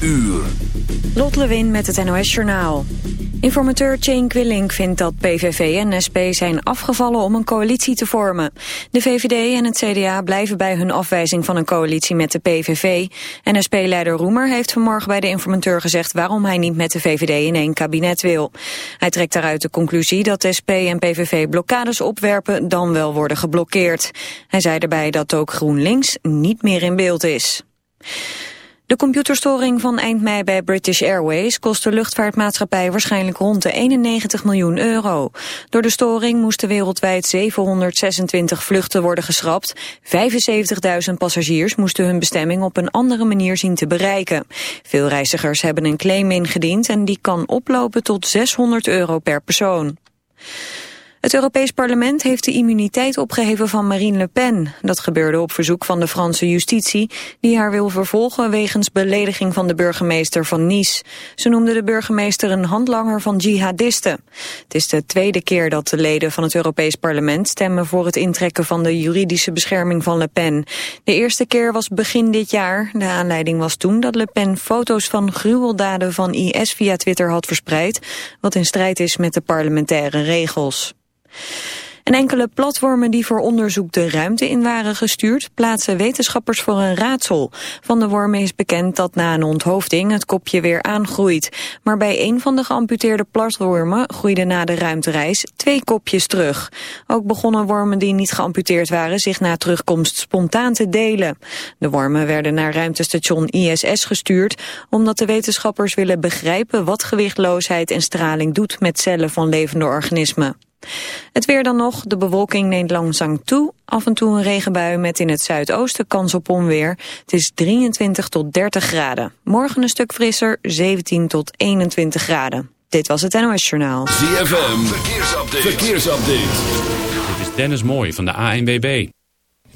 uur. Lot Lewin met het NOS Journaal. Informateur Chain Quillink vindt dat PVV en SP zijn afgevallen om een coalitie te vormen. De VVD en het CDA blijven bij hun afwijzing van een coalitie met de PVV. NSP-leider Roemer heeft vanmorgen bij de informateur gezegd waarom hij niet met de VVD in één kabinet wil. Hij trekt daaruit de conclusie dat SP en PVV blokkades opwerpen dan wel worden geblokkeerd. Hij zei erbij dat ook GroenLinks niet meer in beeld is. De computerstoring van eind mei bij British Airways kost de luchtvaartmaatschappij waarschijnlijk rond de 91 miljoen euro. Door de storing moesten wereldwijd 726 vluchten worden geschrapt. 75.000 passagiers moesten hun bestemming op een andere manier zien te bereiken. Veel reizigers hebben een claim ingediend en die kan oplopen tot 600 euro per persoon. Het Europees Parlement heeft de immuniteit opgeheven van Marine Le Pen. Dat gebeurde op verzoek van de Franse justitie, die haar wil vervolgen wegens belediging van de burgemeester van Nice. Ze noemde de burgemeester een handlanger van jihadisten. Het is de tweede keer dat de leden van het Europees Parlement stemmen voor het intrekken van de juridische bescherming van Le Pen. De eerste keer was begin dit jaar. De aanleiding was toen dat Le Pen foto's van gruweldaden van IS via Twitter had verspreid, wat in strijd is met de parlementaire regels. En enkele platformen die voor onderzoek de ruimte in waren gestuurd... plaatsen wetenschappers voor een raadsel. Van de wormen is bekend dat na een onthoofding het kopje weer aangroeit. Maar bij een van de geamputeerde platwormen groeiden na de ruimtereis twee kopjes terug. Ook begonnen wormen die niet geamputeerd waren zich na terugkomst spontaan te delen. De wormen werden naar ruimtestation ISS gestuurd... omdat de wetenschappers willen begrijpen wat gewichtloosheid en straling doet met cellen van levende organismen. Het weer dan nog. De bewolking neemt langzaam toe. Af en toe een regenbui met in het zuidoosten kans op onweer. Het is 23 tot 30 graden. Morgen een stuk frisser, 17 tot 21 graden. Dit was het NOS Journaal. ZFM, verkeersupdate. verkeersupdate. Dit is Dennis Mooij van de ANWB.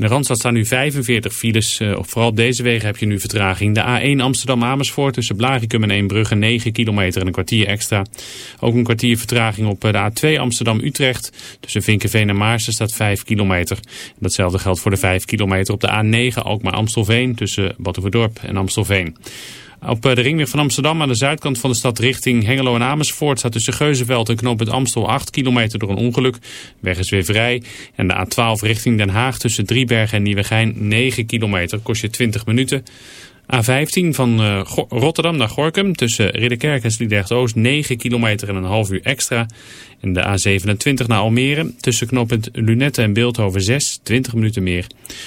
De Randstad staan nu 45 files. Uh, vooral op deze wegen heb je nu vertraging. De A1 Amsterdam-Amersfoort tussen Blarikum en Eembrugge 9 kilometer en een kwartier extra. Ook een kwartier vertraging op eh, de A2 Amsterdam-Utrecht. Tussen Vinkenveen en Maarsen staat 5 kilometer. Datzelfde geldt voor de 5 kilometer op de A9 Alkmaar-Amstelveen tussen Batuverdorp en Amstelveen. Op eh, de ringweg van Amsterdam aan de zuidkant van de stad richting Hengelo en Amersfoort staat tussen Geuzenveld en Knoop het Amstel 8 kilometer door een ongeluk. Weg is weer vrij. En de A12 richting Den Haag tussen Driebergen en Nieuwegein 9 kilometer kost je 20 minuten. A15 van uh, Rotterdam naar Gorkum tussen Ridderkerk en Sliedrecht-Oost 9 kilometer en een half uur extra. En de A27 naar Almere tussen knooppunt Lunette en Beeldhoven 6, 20 minuten meer.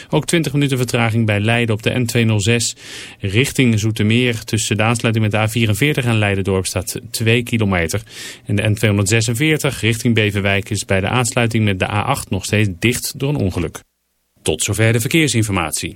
Ook 20 minuten vertraging bij Leiden op de N206 richting Zoetermeer tussen de aansluiting met de A44 en Leidendorp staat 2 kilometer. En de N246 richting Beverwijk is bij de aansluiting met de A8 nog steeds dicht door een ongeluk. Tot zover de verkeersinformatie.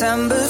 September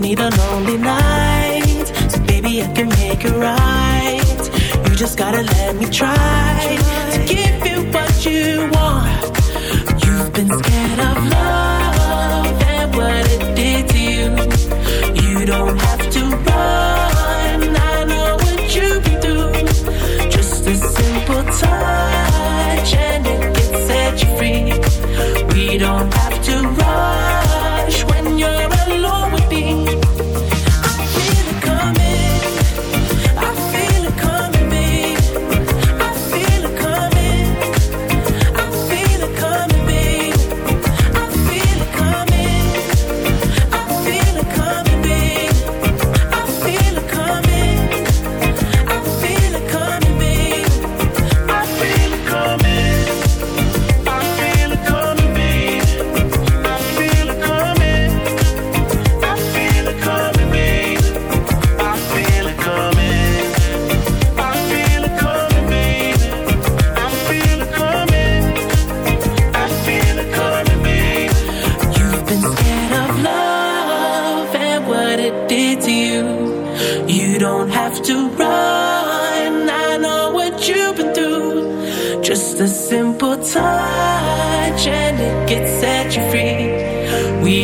need a lonely night. So baby, I can make it right. You just gotta let me try to give you what you want. You've been scared of love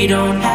don't have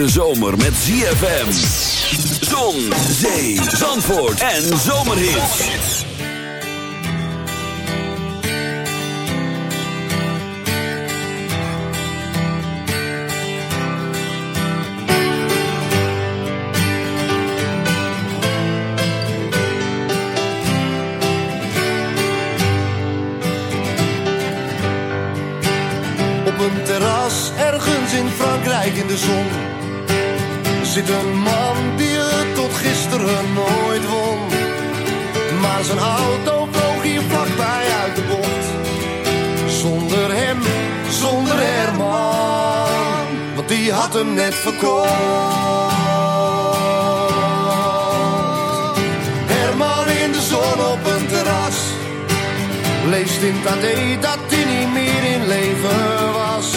hete zomer met ZFM. Zon, zee, zandvoort en zomerhits. Op een terras ergens in Frankrijk in de zon zijn auto vloog hier vlakbij uit de bocht. Zonder hem, zonder Herman, want die had hem net verkocht. Herman in de zon op een terras Leest in AD dat hij niet meer in leven was.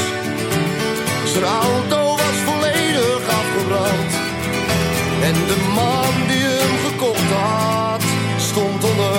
Zijn auto was volledig afgebrand. En de man die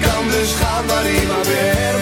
Kan dus gaan waar hij maar.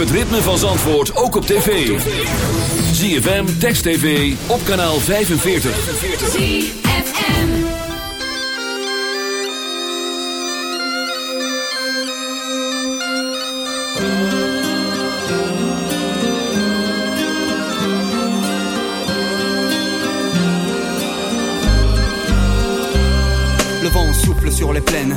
Het ritme van Zandvoort ook op tv. ZFM, Text TV, op kanaal 45. Le vent souffle sur les plaines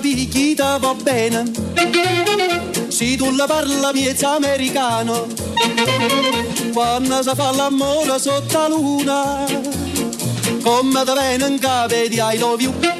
Picchita va bene. Se tu la parla miezza americano. Quando si fa l'amore sotto la luna. Come da viene in capo di I love you.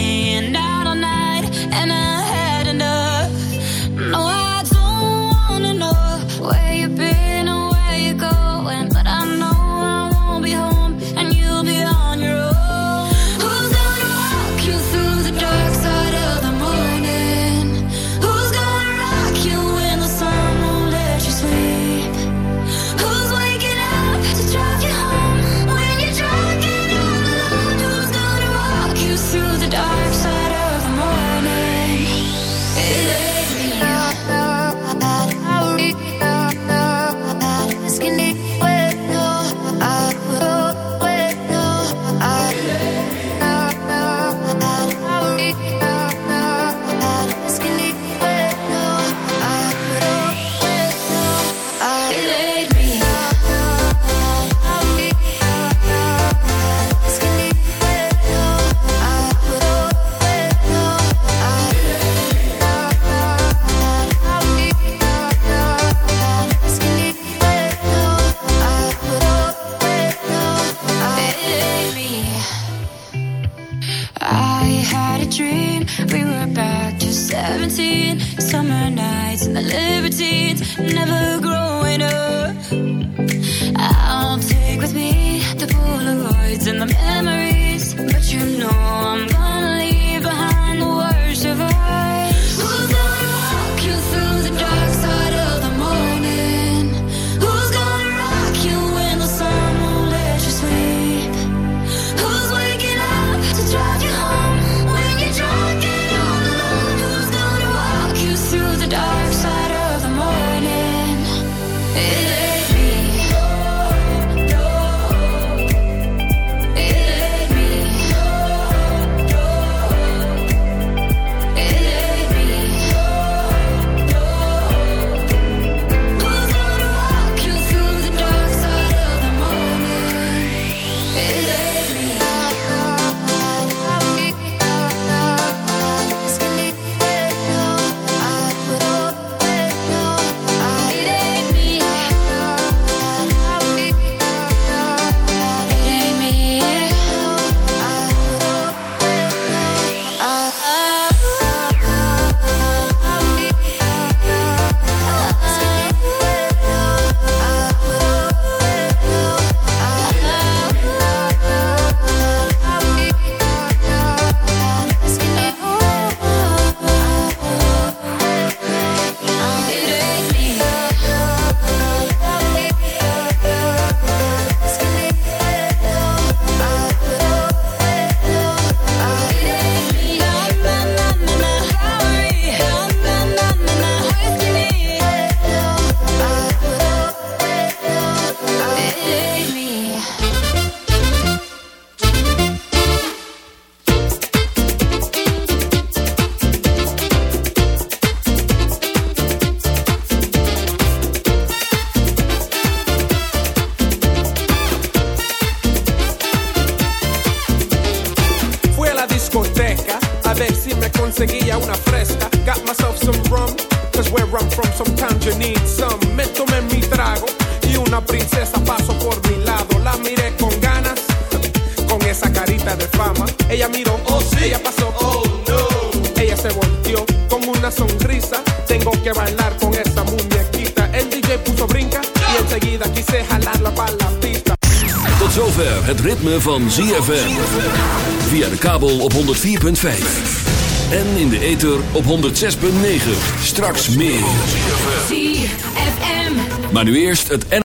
Op 106.9. Straks meer. Maar nu eerst het